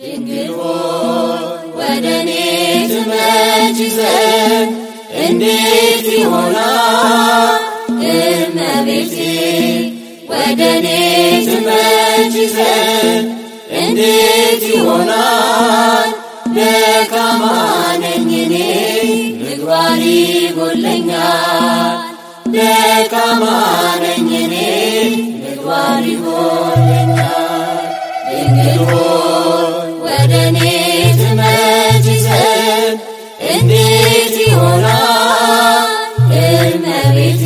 ድንግል ወደ እኔ ትመጪ ዘንድ እንዴት ይሆናል? እመቤቴ ወደ እኔ ትመጪ ዘንድ እንዴት ይሆናል? ደካማ ነኝ እኔ ምግባር ይጎለኛል። ደካማ ነኝ እኔ ምግባር ይጎለኛል። ድንግል ወደ እኔ ትመጪ ዘንድ እንዴት ይሆናል? እመቤቴ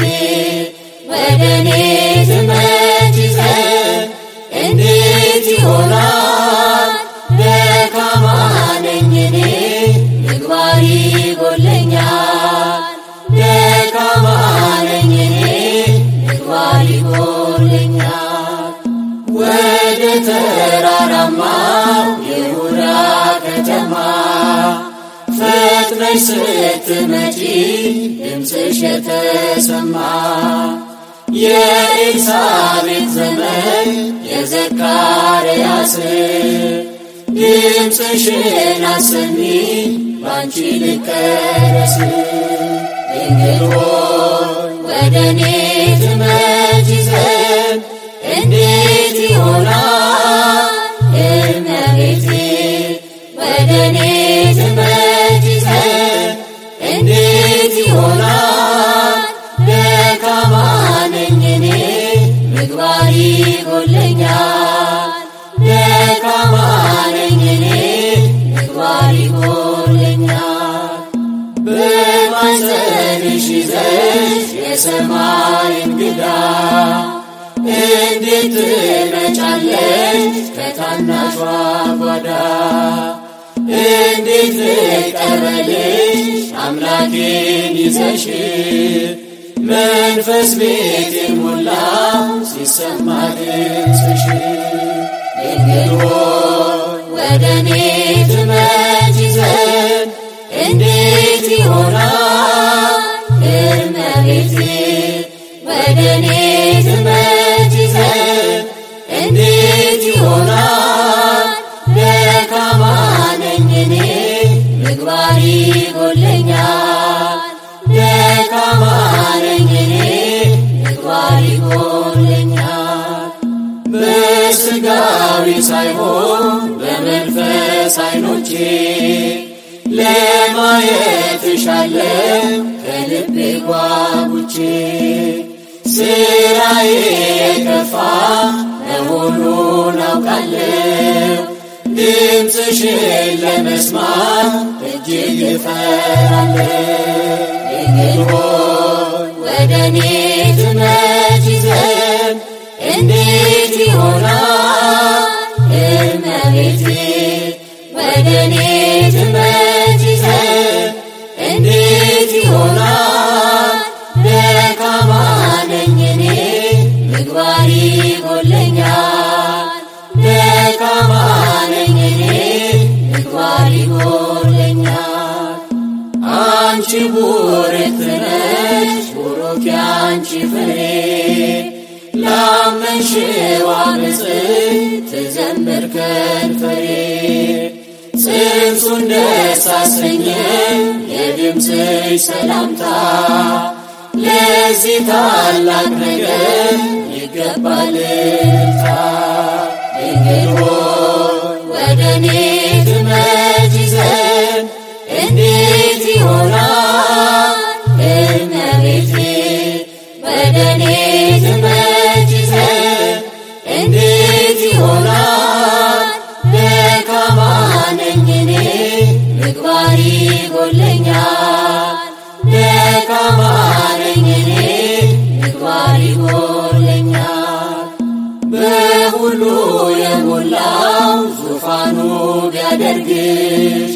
ተራራማው ከተማ ፈጥነሽ ስትመጪ ድምፅሽ የተሰማ የኤልሳቤጥ ዘመን የዘካርያስ ድምፅሽን አሰሚ ባንቺ ልቀረስ ድንግል ሆይ ትመጪ ዘንድ የሰማይ እንግዳ እንዴት ትመጫለሽ ከታናሿ ጓዳ? እንዴት ልቀበልሽ አምላኬን ይዘሽ መንፈስ ቤቴን ሞላ ሲሰማ እኔ ትመጪ ዘንድ እንዴት ይሆናል? እመቤቴ ወደ እኔ ትመጪ በሥጋዊ ሳይሆን በመንፈስ ዓይኖቼ ለማየት እሻለሁ ከልቤ ጓጉቼ ስራዬ የከፋ መሆኑን አውቃለሁ። ድምፅሽን ለመስማት እጅግ እፈራለሁ። ድንግል ሆይ ወደ እኔ ዘንድ እንዴት ይሆናል? እመቤቴ ወደ እኔ ዘንድ እንዴት ይሆናል? ደካማ ነኝ እኔ ምግባር ይጎለኛል። ደካማ ነኝ እኔ ምግባር ይጎለኛል። አንቺ ቡርክት ነሽ ቡሩክ ያንቺ ፍሬ ላመንሽው ብፅዕት ትዘምር ከንፈሬ ጽንሱን ደስ አሰኘ የድምፅሽ ሰላምታ ለዚህ ታላቅ ነገር ይገባል እልልታ። ድንግል ሆይ ቢያደርግሽ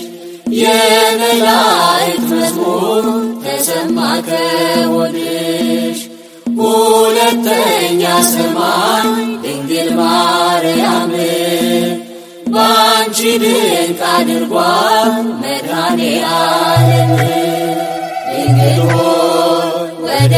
የመላእክት መዝሙር ተሰማ ከሆድሽ ሁለተኛ ሰማይ ድንግል ማርያም በአንቺ ድንቅ አድርጓል መድኃኔ ዓለም። ድንግል ሆይ ወደ